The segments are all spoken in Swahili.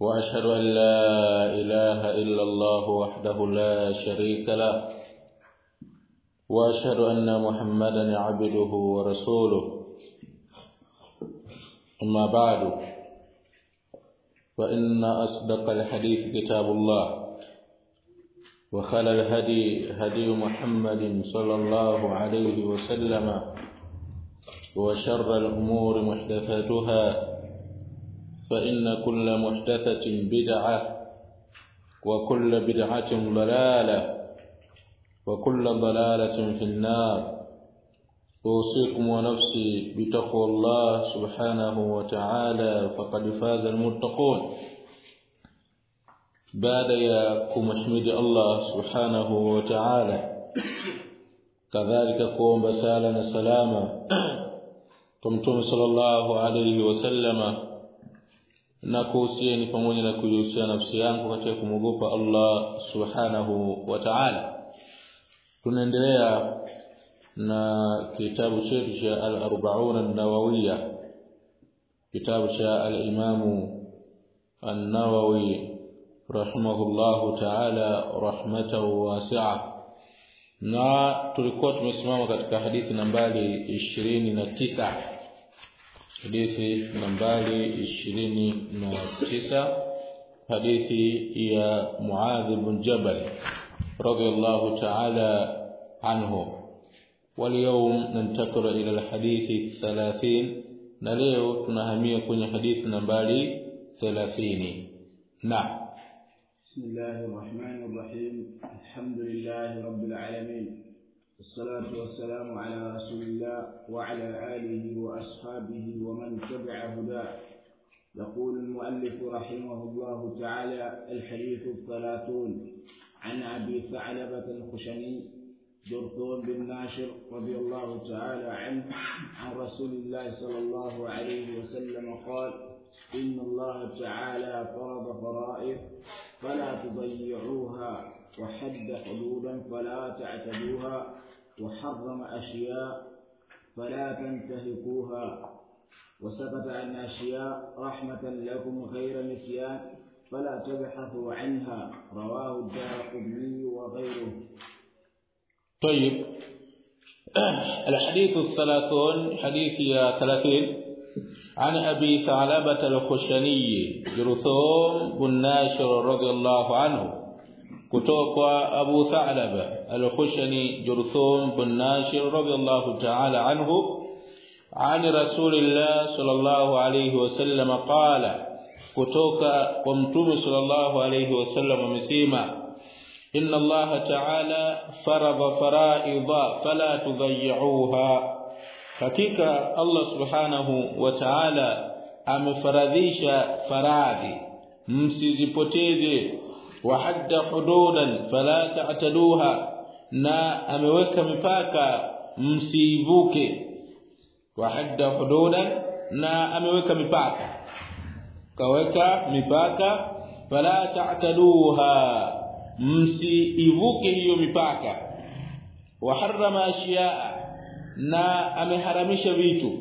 وأشهد أن لا إله إلا الله وحده لا شريك له وأشهد أن محمدا عبده ورسوله. أما بعد فإن أصدق الحديث كتاب الله وخل الهدي هدي محمد صلى الله عليه وسلم وشر الأمور محدثاتها فإن كل محدثة بدعة وكل بدعة ضلالة وكل ضلالة في النار. أوصيكم ونفسي بتقوى الله سبحانه وتعالى فقد فاز المتقون. بعد يا كمحمد الله سبحانه وتعالى. كذلك قوم بسالنا سلاما. كمتم صلى الله عليه وسلم. Na kuhusieni pamoja na kuihusia nafsi yangu katika kumogopa Allah subhanahu wa ta'ala. Tunaendelea na kitabu chetu cha al-arba'un an-nawawiyya kitabu cha al-imam an-nawawi rahimahullahu ta'ala rahmatan wasi'a. Na tulikuwa tumesimama katika hadithi nambari 29 hadithi nambari 29 hadithi ya Muadh bin Jabal radiyallahu ta'ala anhu واليوم ننتقل إلى الحديث الثلاثين نلeo tunahamia kwenye hadithi nambari 30 نعم بسم الله الرحمن الرحيم الحمد لله رب العالمين والصلاة والسلام على رسول الله وعلى آله وأصحابه ومن تبع هداه. يقول المؤلف رحمه الله تعالى الحديث الثلاثون عن أبي ثعلبة الخشني جرثوم بن ناشر رضي الله تعالى عنه عن رسول الله صلى الله عليه وسلم قال إن الله تعالى فرض فرائض فلا تضيعوها. وحد حدودا فلا تعتدوها وحرم أشياء فلا تنتهكوها. وسكت عن أشياء رحمة لكم غير نسيان فلا تبحثوا عنها رواه الدار قدني وغيره. طيب. الحديث الثلاثون حديث يا ثلاثين عن أبي ثعلبة الخشني جرثوم بن ناشر رضي الله عنه. Kutoka Abu Tha'laba al-Khushani Jurthum bin Nashir radiyallahu ta'ala anhu عن رسول الله صلى الله عليه وسلم قال kutoka kwa mtume sallallahu alayhi wasallam amesema inna Allah ta'ala farada fara'idha fala tudayyi'uha hakika Allah subhanahu wa ta'ala amefaradhisha faradhi msizipoteze وحد حدودا فلا تعتدوها na ameweka mipaka msivuke wahadda hududan na ameweka mipaka kaweka mipaka fala ta'taduha msiivuke hiyo mipaka waharrama ashiyaa na ameharamisha vitu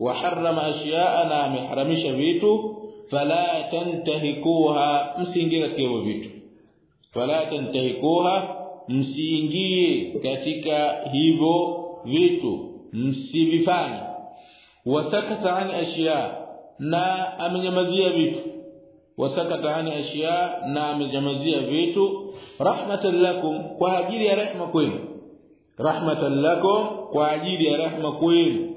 waharrama ashiyaa na ameharamisha vitu fala tantahikuha msiingie katika hivyo vitu. Fala tantahikuha msiingie katika hivyo vitu. Msivifanye. Wasakata an ashiya na amenyamazia vitu. Wasakata an ashiya na amenyamazia vitu. Rahmatan lakum kwa ajili ya rehema kwenu. Rahmatan lakum kwa ajili ya rehema kwenu.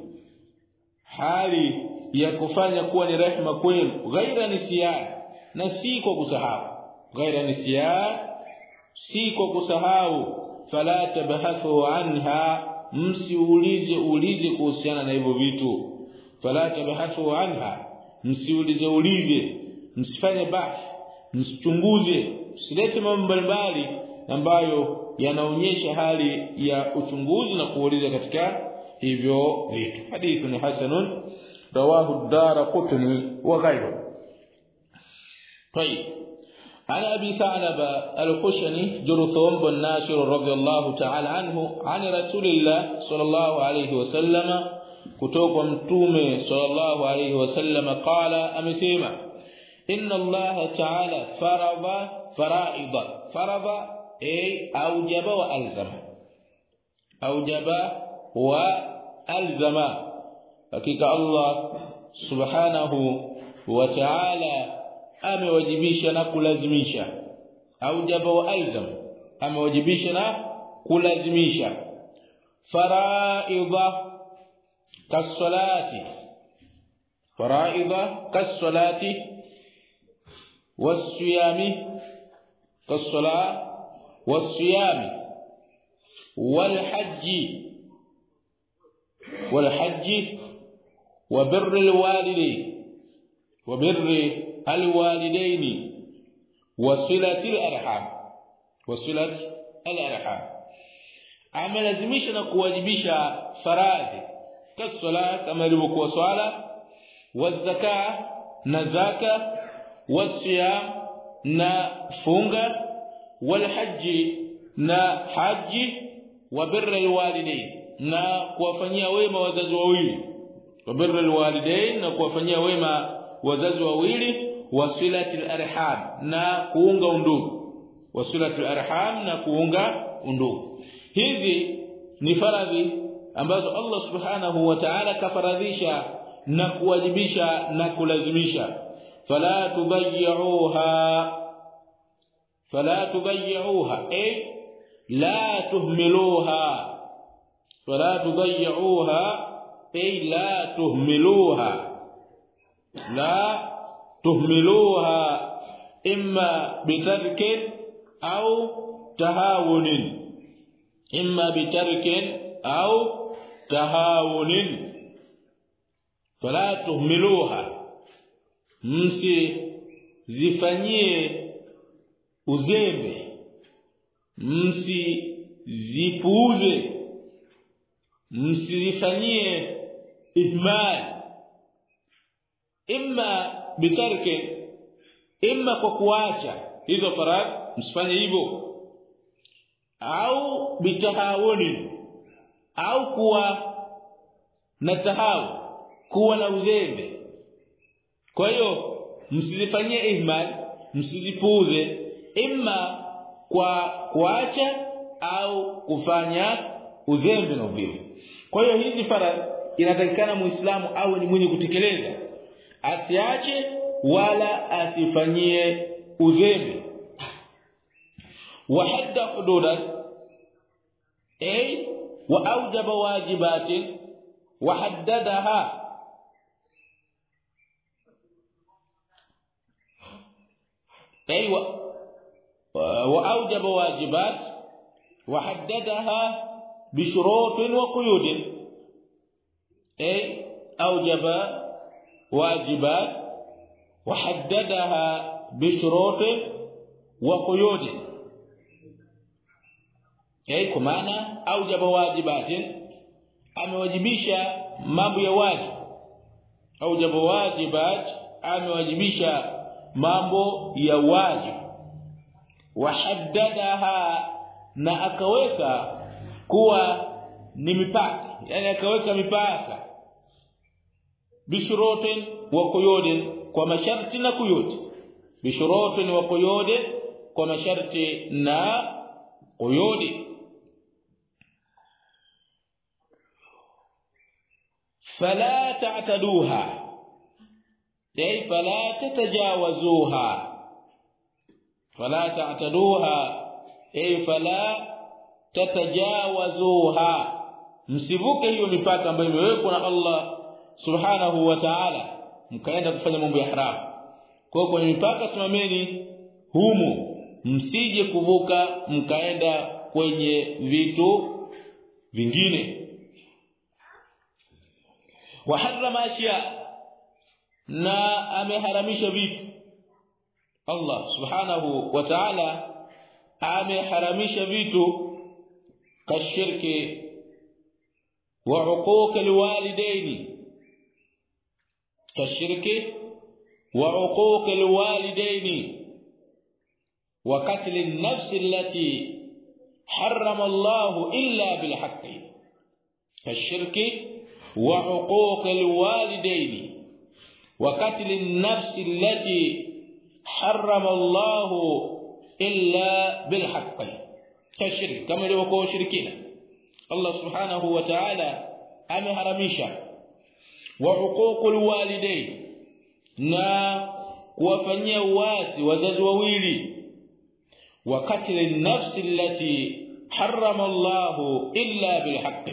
Hali ya kufanya kuwa ni rehema kwenu. Ghaira nisyan na si kwa kusahau. Ghaira nisyan si kwa kusahau. Fala tabhathu anha msiulize ulize kuhusiana na hivyo vitu. Fala tabhathu anha msiulize ulize. Msifanye bahth msichunguze msilete mambo mbalimbali ambayo yanaonyesha hali ya uchunguzi na kuuliza katika hivyo vitu. Hadithu ni hasanun رواه الدار قطني وغيره. طيب. عن أبي ثعلب الخشني جرثوم بن ناشر رضي الله تعالى عنه عن رسول الله صلى الله عليه وسلم كتوب متومه صلى الله عليه وسلم قال أمسيما إن الله تعالى فرض فرائض فرض أي أوجب وألزم أوجب وألزم. Hakika allah subhanahu wa ta'ala amewajibisha na kulazimisha aujaba wa alzam amewajibisha na kulazimisha faraidha kasalati faraidha kasalati wasiyami kasala wasiyami والحج والحج وبر الوالدين وبر الوالدين وصلة الأرحام وصلة الأرحام. اما لازمش أنا كواجبش فراد كالصلاة كما اللي بقوا والزكاة نزكه والصيام نفنغ والحج نحج وبر الوالدين. na kuwafanyia wema wazazi wa walidain na kuwafanyia wema wazazi wawili wasilatil arham na kuunga undugu. Wasilatil arham na kuunga undugu. Hizi ni faradhi ambazo Allah subhanahu wa ta'ala kafaradhisha na kuwajibisha na kulazimisha. Fala tudayyi'uha fala tudayyi'uha ay la tuhmiluha. Fala tudayyi'uha ay la tuhmiluha. La tuhmiluha imma bitarkin au tahawunin. Imma bitarkin au tahawunin. Fala tuhmiluha. Msi zifanyie uzembe. Msi zipuuze msizifanyie ihmal imma bitarke imma kwa kuacha hizo faradhi msifanye hivyo. Au bitahawuni au kuwa na tahau kuwa na uzembe. Kwa hiyo msizifanyie ihmal msizipuuze imma kwa kuacha au kufanya uzembe na uvivu kwa hiyo hizi faradhi inatakikana muislamu awe ni mwenye kutekeleza asiache wala asifanyie uzembe وحد حدودا اي واوجب واجبات وحددها اي واوجب واجبات وحددها بشروط وقيود اي اوجب wajibat وحددها بشروط وقيود. اي كما kwa اوجب واجبات. wajibatin amewajibisha mambo ya wajibu aujaba wajibat amewajibisha mambo ya wajib wahaddadaha na akaweka kuwa ni mipaka yani akaweka mipaka bishurutin wa quyudin kwa masharti na quyud bishurutin wa quyudin kwa masharti na quyudi fala ta'taduha. Dai fala tatajawazuha. Fala ta'taduha. Ay fala tatajawazuha. Msivuke hiyo mipaka ambayo imewekwa na Allah subhanahu wa ta'ala mkaenda kufanya mambo ya haramu kwa kwenye mipaka simameni humu msije kuvuka mkaenda kwenye vitu vingine. Waharrama ashya na ameharamisha vitu. Allah subhanahu wa ta'ala ameharamisha vitu kashirki wa uquq alwalidaini كالشرك وعقوق الوالدين وقتل النفس التي حرم الله إلا بالحق. كالشرك وعقوق الوالدين وقتل النفس التي حرم الله إلا بالحق. كالشرك كما يقول شركنا. الله سبحانه وتعالى أمهرمشا wa huququl walidain na kuwafanyia uasi wazazi wawili. Wakati nafsi allati harrama Allah illa bilhaqqi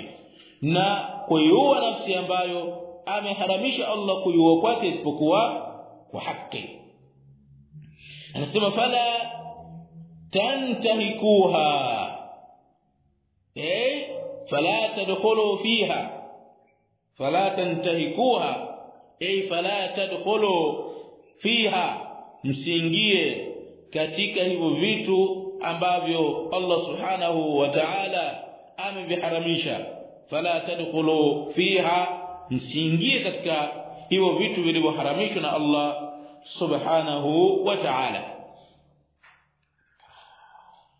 na kuiua nafsi ambayo ameharamisha Allah kuiua kwake isipokuwa kwa haki anasema fala tantahikuha eh fala tadkhulu fiha fala tantahikuha ay fala tadkhulu fiha. Msiingie katika hivyo vitu ambavyo Allah subhanahu wa ta'ala ameviharamisha. Fala tadkhulu fiha. Msiingie katika hivyo vitu vilivyoharamishwa na Allah subhanahu wa ta'ala.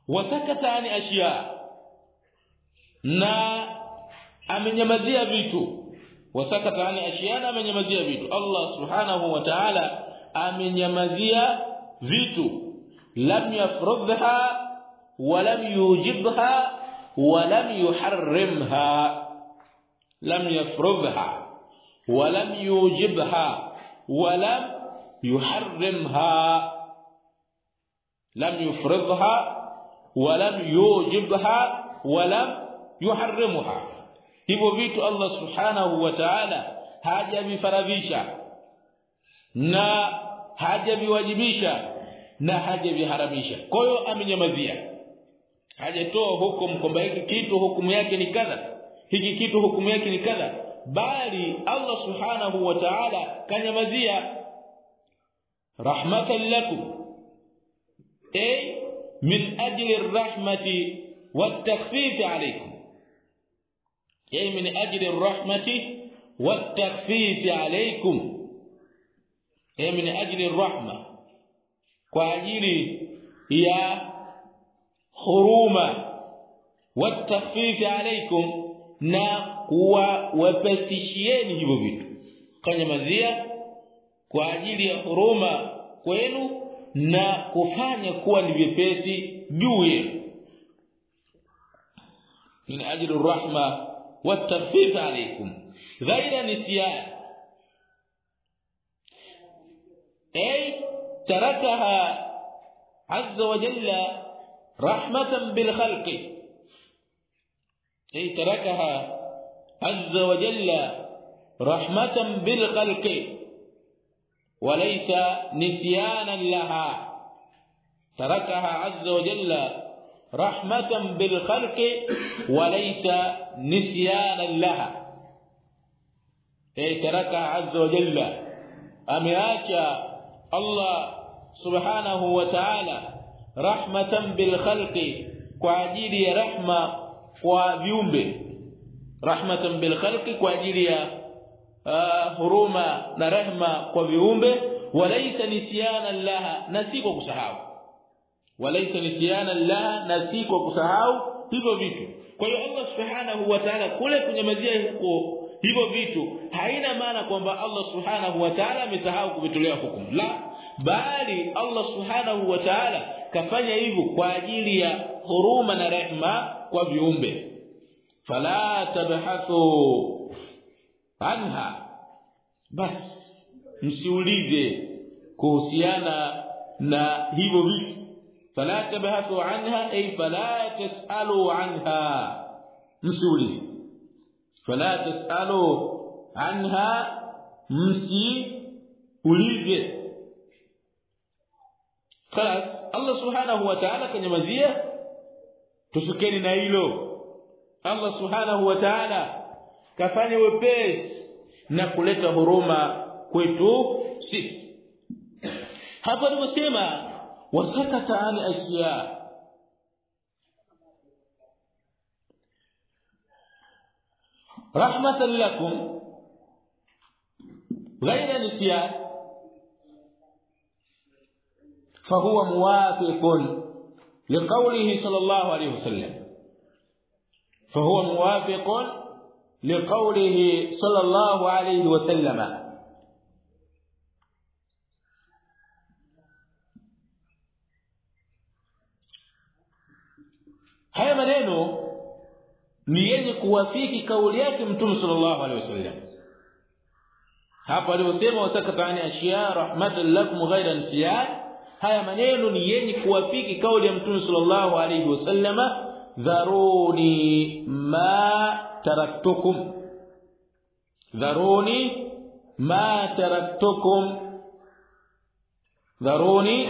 Wasakata ani ashiya na amenyamazia vitu wasakata ani ashiya na amenyamazia vitu Allah subhanahu wa ta'ala amenyamazia vitu lam yafrudha wa lam yujibha wa lam yuharrimha لم يفرضها ولم يوجبها ولم يحرمها لم يفرضها ولم يوجبها ولم يحرمها hivyo vitu Allah subhanahu wa ta'ala hajavifaradhisha na hajaviwajibisha na hajaviharamisha. Kwa hiyo amenyamazia. Hajatoa hukumu kwamba hiki kitu hukumu yake ni kadha hiki kitu hukumu yake ni kadha bali Allah subhanahu wa ta'ala kanyamazia. Rahmatan lakum ay min ajli rahmati wat-takhfif alaykum ay min ajli rahmati watakfif alaykum. Ay min ajli rahma kwa ajili ya huruma. Watakfif alaykum na kuwa wepesishieni hivyo vitu. Kanyamazia kwa ajili ya huruma kwenu na kufanya kuwa ni vyepesi juu yenu. Min ajli rahma والتخفيف عليكم. غير نسيان. أي تركها عز وجل رحمة بالخلق. أي تركها عز وجل رحمة بالخلق. وليس نسيانا لها. تركها عز وجل rahmatan bil khalqi wa laysa nisyanan laha. Eh taraka azza wa jalla ameacha Allah subhanahu wa ta'ala rahmatan bil khalqi kwa ajili ya rahma kwa viumbe. Rahmatan bil khalqi kwa ajili ya uh, huruma na rehma kwa viumbe. Walaysa nisyana laha na kusahau walaysa nisyana la na si kwa kusahau hivyo vitu. Kwa hiyo Allah subhanahu wa ta'ala kule kunyamazia huko hivyo vitu haina maana kwamba Allah subhanahu wa ta'ala amesahau kuvitolea hukumu. La bali Allah subhanahu wa ta'ala kafanya hivyo kwa ajili ya huruma na rehma kwa viumbe. Fala tabhathu anha. Bas msiulize kuhusiana na hivyo vitu فلا تبحثوا عنها أي فلا تسألوا عنها. مسولي فلا تسألوا عنها مسي اولي خلاص الله سبحانه وتعالى كان مزيه تشكيني نايلو. الله سبحانه وتعالى كفاني وبيس. na kuleta huruma kwetu sisi hapo wasakata an asya rahmatan lakum غير نسيان. فهو موافق لقوله صلى الله عليه وسلم. فهو موافق لقوله صلى الله عليه وسلم haya maneno ni yenye kuwafiki kauli yake mtume sallallahu alaihi wasallam hapo aliposema wasakata ani ashiya rahmatan lakum ghayra nsiyan haya maneno ni yenye kuwafiki kauli ya mtume sallallahu alaihi wasallama dharuni ma taraktukum dharuni ma taraktukum dharuni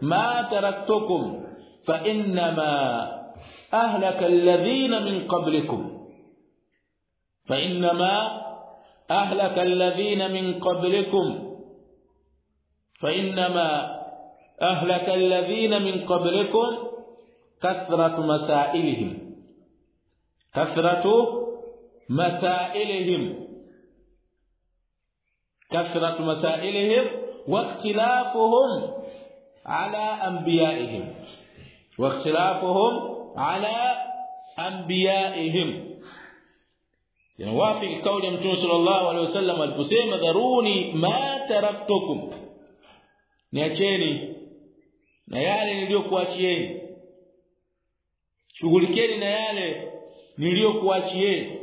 ma taraktukum fa inma أهلك الذين من قبلكم. فإنما أهلك الذين من قبلكم. فإنما أهلك الذين من قبلكم كثرة مسائلهم. كثرة مسائلهم. كثرة مسائلهم واختلافهم على أنبيائهم. واختلافهم ala anbiyaihim. Yanawafiki kauli ya mtume sallallahu alaihi wasallam aliposema dharuni ma taraktukum. Niacheni na yale niliyokuachieni. Shughulikeni na yale niliyokuachieni.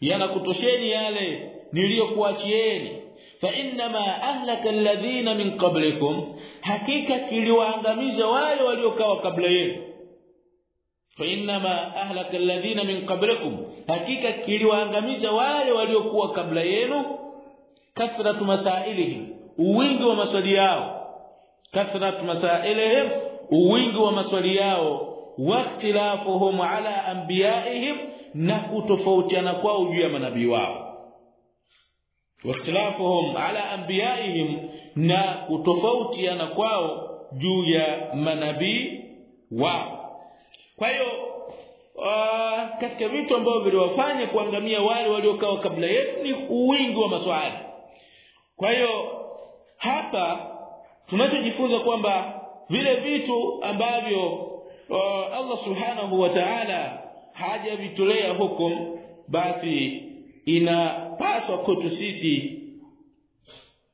Yanakutosheni yale niliyokuachieni. Fa inma ahlaka alladhina min qablikum hakika kiliwaangamiza wale waliokawa kabla yenu fa inma ahlaka alladhina min qablikum hakika kiliwaangamiza wale waliokuwa kabla yenu kathratu masailihim uwingi wa maswali yao. Kathratu masailihim wingi wa maswali yao. Waqtilafuhum ala anbiyaihim na kutofautiana kwao juu ya manabii wao. Waqtilafuhum ala anbiyaihim na kutofautiana kwao juu ya manabii wao kwa hiyo uh, katika vitu ambavyo viliwafanya kuangamia wale waliokaa kabla yetu ni uwingi wa maswali. Kwa hiyo hapa tunachojifunza kwamba vile vitu ambavyo uh, Allah subhanahu wa ta'ala hajavitolea hukum basi inapaswa kwetu sisi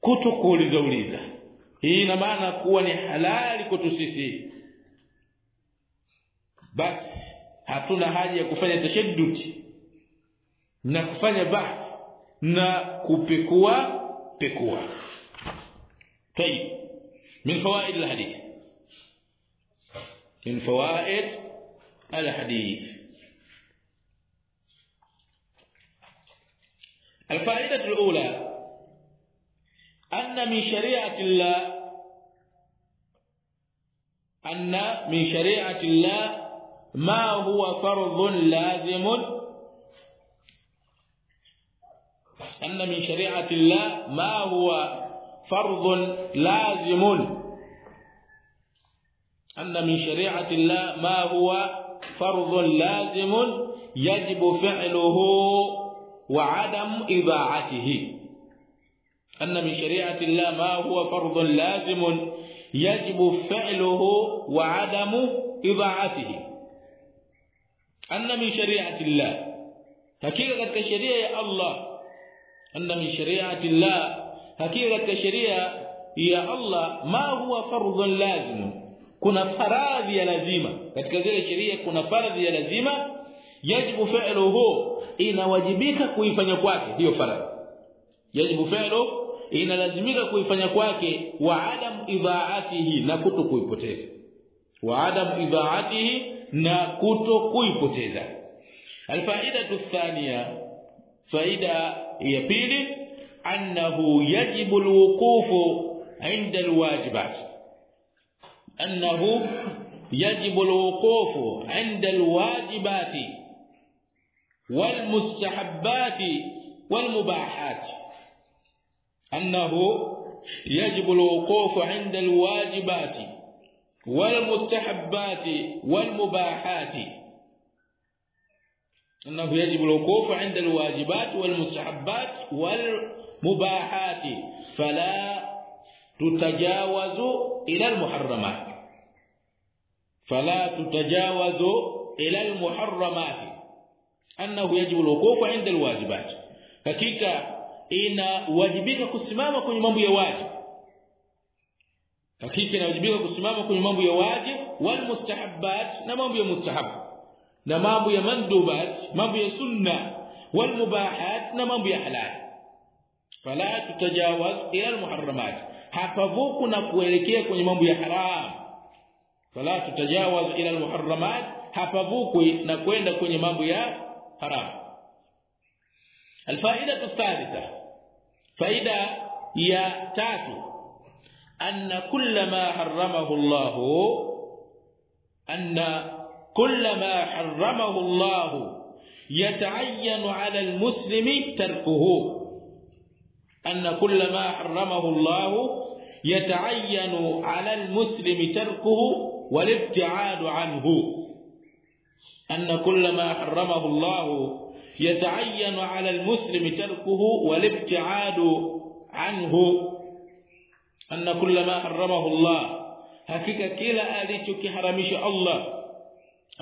kutokuuliza uliza. Hii ina maana kuwa ni halali kwetu sisi basi hatuna haja ya kufanya tashaddud na kufanya bahth na kupekua pekua. طيب من فوائد الحديث من فوائد الحديث الفائدة الأولى أن من شريعة الله أن من شريعة الله ما هو فرض لازم أن من شريعة الله ما هو فرض لازم أن من شريعة الله ما هو فرض لازم يجب فعله وعدم إضاعته أن من شريعة الله ما هو فرض لازم يجب فعله وعدم إضاعته anna min shari'ati Allah hakika katika sheria ya Allah. Anna min shari'ati Allah hakika katika sheria ya Allah ma huwa fardhun lazim. Kuna faradhi ya lazima. Katika zile sheria kuna faradhi ya lazima. Yajibu fa'luhu inawajibika kuifanya kwake hiyo faradhi. Yajibu fa'luhu inalazimika kuifanya kwake wa adam idhaatihi na kuto wa adam idhaatihi na kuto kuipoteza alfaidatu thania faida ya pili annahu yajibu alwuqufu inda alwajibat annahu yajibu alwuqufu inda alwajibat والمستحبات والمباحات انه يجب الوقوف عند الواجبات والمستحبات والمباحات. إنه يجب الوقوف عند الواجبات والمستحبات والمباحات. فلا تتجاوز إلى المحرمات. فلا تتجاوز إلى المحرمات. أنه يجب الوقوف عند الواجبات. hakika inawajibika kusimama kwenye mambo ya wajibu hakika inawajibika kusimama kwenye mambo ya wajibu wal mustahabbat na mambo ya mustahabu na mambo ya mandubat mambo ya sunna wal mubahat na mambo ya halal fala tutajawaz ila al muharramat hapavuku na kuelekea kwenye mambo ya haram fala tutajawaz ila al muharramat hapavuku na kwenda kwenye mambo ya haram الفائده الثالثه فائده يا تاتو أن كل ما حرمه الله أن كل ما حرمه الله يتعين على المسلم تركه. أن كل ما حرمه الله يتعين على المسلم تركه والابتعاد عنه. أن كل ما حرمه الله يتعين على المسلم تركه والابتعاد عنه. أن كل ما حرمه الله. حقيقة كلا الذي حرمه الله.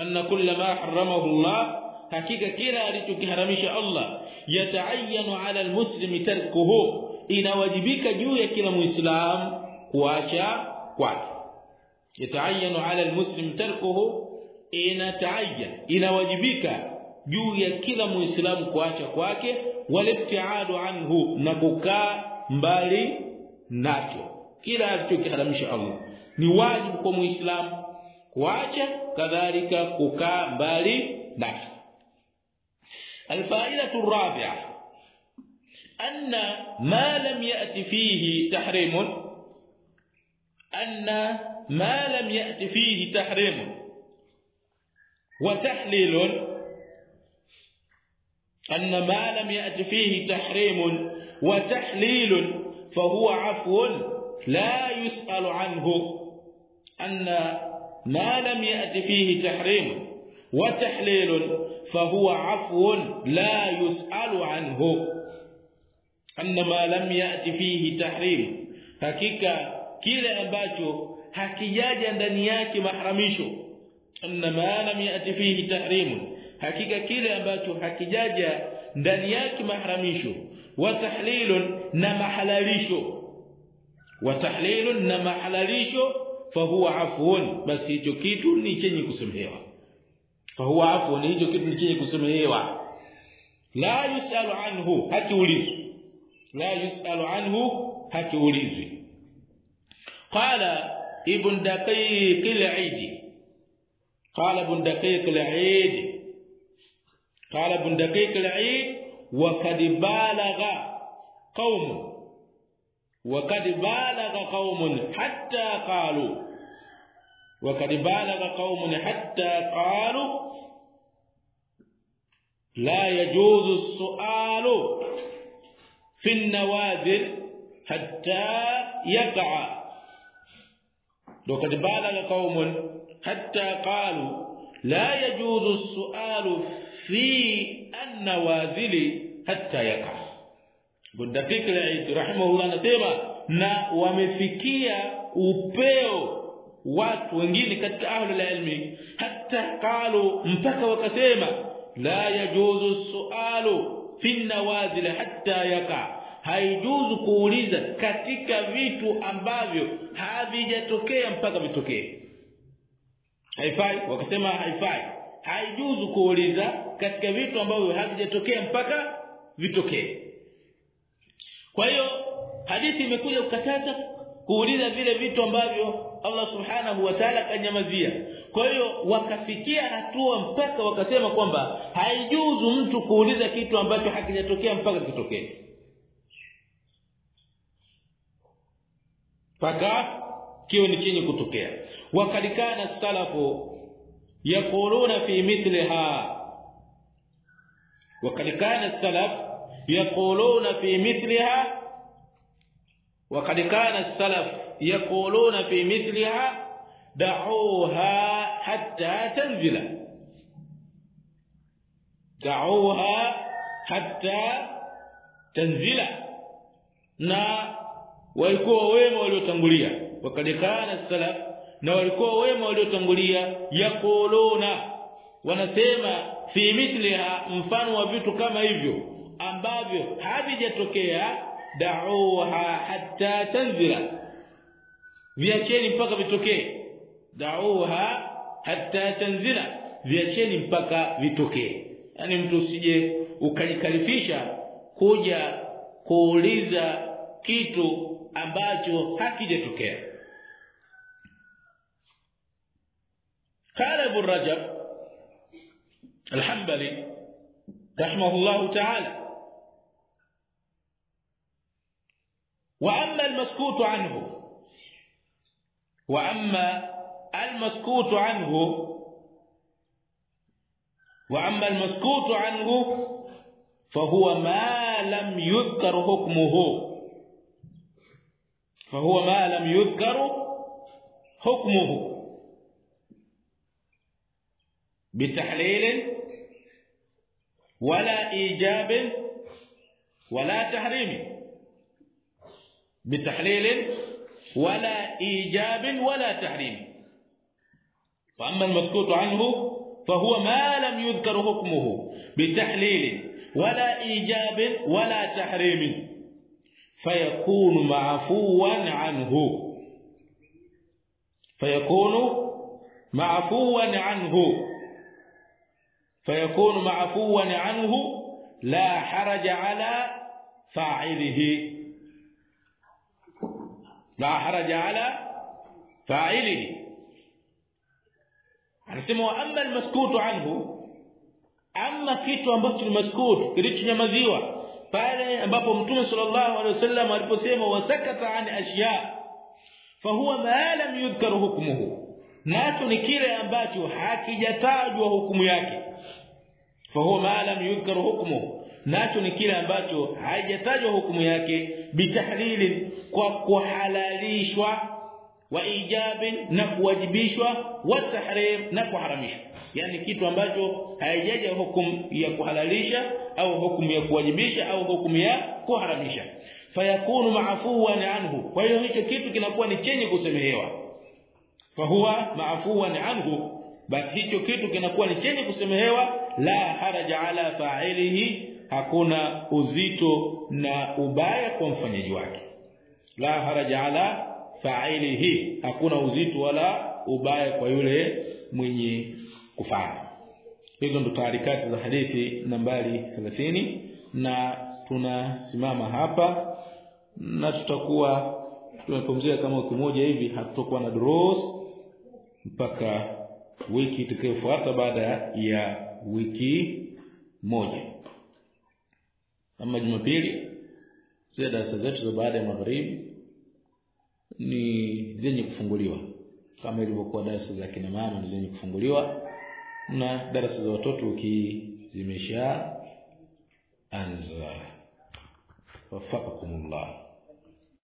أن كل ما حرمه الله حقيقة كلا الذي حرمه الله. يتعين على المسلم تركه. انواجبك جوه كلا إسلام كواشا كواك يتعين على المسلم تركه. inataja inawajibika juu ya kila muislamu kuacha kwake walibtiadu anhu na kukaa mbali nacho kila alichokiharamisha Allah. Ni wajibu kwa muislamu kuacha kadhalika kukaa mbali nacho الفائده الرابعه ان ما لم ياتي فيه تحريم ان ما لم ياتي فيه تحريم وتحليل ان ما لم ياتي فيه تحريم وتحليل فهو عفو لا يسأل عنه أن ما لم يأت فيه تحريم وتحليل فهو عفو لا يسأل عنه. أن ما لم يأت فيه تحريم. حقيقة كلا أباتو حكياج دنياك محرميشو. أن ما لم يأت فيه تحريم. حقيقة كلا أباتو حكياج دنياك محرميشو. وتحليل نمحلاليشو. وتحليل إنما حلاليش فهو عفو. بس hicho kitu ni chenye فهو عفو. hicho kitu ni chenye لا يسأل عنه hakiulizwi لا يسأل عنه hakiulizwi قال ابن دقيق العيد. قال ابن دقيق العيد. قال ابن دقيق العيد وقد بالغ قوم. وقد بالغ قوم حتى قالوا. وقد بالغ قوم حتى قالوا لا يجوز السؤال في النوازل حتى يقع. وقد بالغ قوم حتى قالوا لا يجوز السؤال في النوازل حتى يقع. Al-Eid rahimahullah anasema na wamefikia upeo watu wengine katika ahli ilmi hata qalu mpaka wakasema la yajuzu sualu fi nawazil hatta yaka. Haijuzu kuuliza katika vitu ambavyo havijatokea mpaka vitokee. Haifai wakasema haifai. Haijuzu kuuliza katika vitu ambavyo havijatokea mpaka vitokee kwa hiyo hadithi imekuja kukataza kuuliza vile vitu ambavyo Allah Subhanahu wa Ta'ala kanyamazia. Kwa hiyo wakafikia hatua mpaka wakasema kwamba haijuzu mtu kuuliza kitu ambacho hakijatokea mpaka kitokee. Paka kiwe ni chenye kutokea. Wakalikana salafu yakuluna fi mithliha wakadikana yaquluna fi mithliha wa qad kana salaf yaquluna fi mithliha da'uha hatta tanzila. Da'uha hatta tanzila. Na walikuwa wema waliotangulia. Waqad kana salaf na walikuwa wema waliotangulia yaquluna. Wanasema fi mithliha mfano wa vitu kama hivyo ambavyo havijatokea da'uha hatta tanzila viacheni mpaka vitokee da'uha hatta tanzila viacheni mpaka vitokee yani mtu usije ukajikalifisha kuja kuuliza kitu ambacho hakijatokea قال ابو الرجب الحنبلي رحمه الله تعالى وأما المسكوت عنه وأما المسكوت عنه وأما المسكوت عنه فهو ما لم يذكر حكمه. فهو ما لم يذكر حكمه. بتحليل ولا إيجاب ولا تحريم. بتحليل ولا إيجاب ولا تحريم. فأما المسكوت عنه فهو ما لم يذكر حكمه بتحليل ولا إيجاب ولا تحريم. فيكون معفوا عنه. فيكون معفوا عنه. فيكون معفوا عنه لا حرج على فاعله. la haraja ala fa'ilihi. Anasema wa amma almaskutu anhu ama kitu ambacho ni maskut kilichonyamaziwa pale ambapo mtume sallallahu alaihi wasallam aliposema wasakata an ashiya fahuwa ma lam yudhkar hukmuhu. Nacho ni kile ambacho hakijatajwa hukumu yake. Fahuwa ma lam yudhkar hukmuhu nacho ni kile ambacho haijatajwa hukumu yake bitahlilin kwa kuhalalishwa wa ijabin na kuwajibishwa wa tahrim na kuharamishwa. Yani kitu ambacho haijaja hukumu ya kuhalalisha au hukumu ya kuwajibisha au hukumu ya kuharamisha. Fayakunu maafuwan anhu. Kwa hiyo hicho kitu kinakuwa ni chenye kusemehewa. Fahuwa maafuwan anhu. Basi hicho kitu kinakuwa ni chenye kusemehewa. La haraja ala fa'ilihi hakuna uzito na ubaya kwa mfanyaji wake. La haraja ala fa'ilihi hakuna uzito wala ubaya kwa yule mwenye kufanya. Hizo ndo taarikati za hadithi nambari 30 na tunasimama hapa na tutakuwa tumepumzika kama wiki moja hivi hatutakuwa na durus mpaka wiki itakayofuata baada ya wiki moja ama jumapili zile darasa zetu za baada ya magharibi ni zenye kufunguliwa. Kama ilivyokuwa darasa za kina mama ni zenye kufunguliwa na darasa za watoto uki zimesha anza. Wafaqakumullah